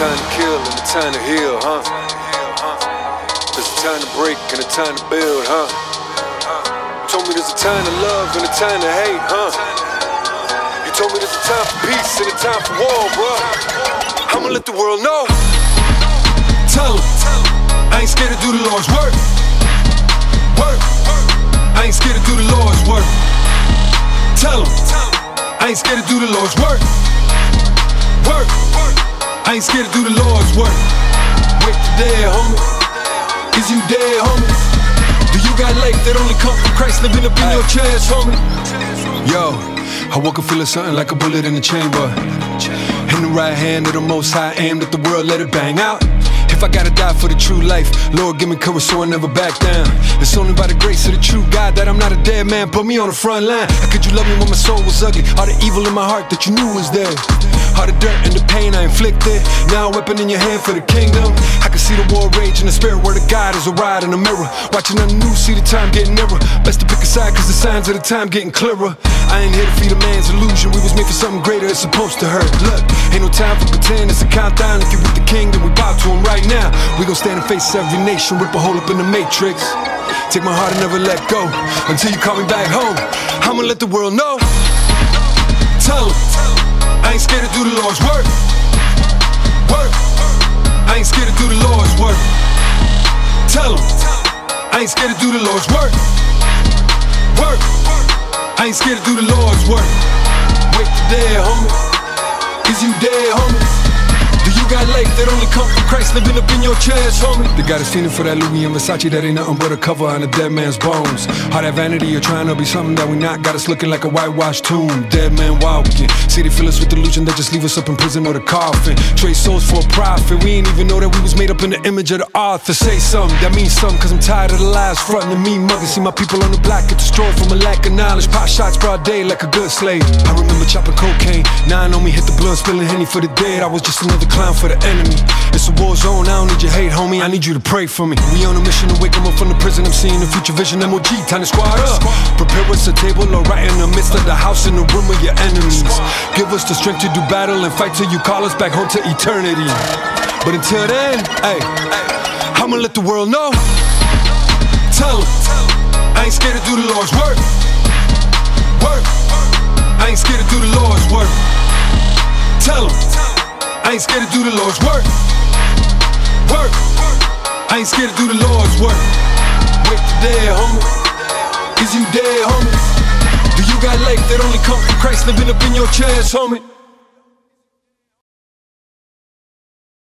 time to kill and a time to heal, huh? There's a time to break and a time to build, huh? You Told me there's a time to love and a time to hate, huh? You told me there's a time for peace and a time for war, bruh. I'ma let the world know. Tell 'em I ain't scared to do the Lord's work. Work. I ain't scared to do the Lord's work. Tell 'em I ain't scared to do the Lord's work. work. Work. I ain't scared to do the Lord's work. Wake the dead, homie. Is you dead, homie? Do you got life that only come from Christ living up in your chest, homie? Yo, I woke up feeling something like a bullet in the chamber. In the right hand of the most high aimed at the world, let it bang out. If I gotta die for the true life, Lord, give me courage so I never back down. It's only by the grace of the true God that I'm not a dead man. Put me on the front line. How could you love me when my soul was ugly? All the evil in my heart that you knew was there. All the dirt and the pain I inflicted. Now a weapon in your hand for the kingdom. I can see the war rage in the spirit where the God is a ride in the mirror. Watching the news, see the time getting nearer. Best to pick a side cause the signs of the time getting clearer. I ain't here to feed a man's illusion. We was made for something greater, it's supposed to hurt. Look, ain't no time for pretend, it's a countdown. If you with the king, then we bow to him right now. We gon' stand and face every nation, rip a hole up in the matrix. Take my heart and never let go until you call me back home. I'ma let the world know. Tell 'em do the Lord's work. Work. I ain't scared to do the Lord's work. Tell 'em I ain't scared to do the Lord's work. Work. I ain't scared to do the Lord's work. Wake the dead, homie. Is you dead, homie? Christ living up in your chest, homie? The God is feeling for that Louis and Versace that ain't nothing but a cover on a dead man's bones. All that vanity, you're trying to be something that we not. Got us looking like a whitewashed tomb. Dead man walking. See, they fill us with delusion that just leave us up in prison or the coffin. Trade souls for a profit. We ain't even know that we was made up in the image of the author. Say something, that means something, cause I'm tired of the lies frontin' to me, mugging. See my people on the block get destroyed from a lack of knowledge. Pop shots broad day like a good slave. I remember chopping cocaine. Nine on me, hit the blood, spilling henny for the dead. I was just another clown for the enemy. It's a war zone, I don't need your hate, homie. I need you to pray for me. We on a mission to wake 'em up from the prison. I'm seeing the future vision. MOG, time to squad up. Prepare us a table or right in the midst of the house in the room with your enemies. Give us the strength to do battle and fight till you call us back home to eternity. But until then, hey, I'ma let the world know. Tell 'em I ain't scared to do the Lord's work. Work. I ain't scared to do the Lord's work. Tell 'em I ain't scared to do the Lord's work. Work. I ain't scared to do the Lord's work. Wake the dead, homie. Is you dead, homie? Do you got life that only come from Christ living up in your chest, homie?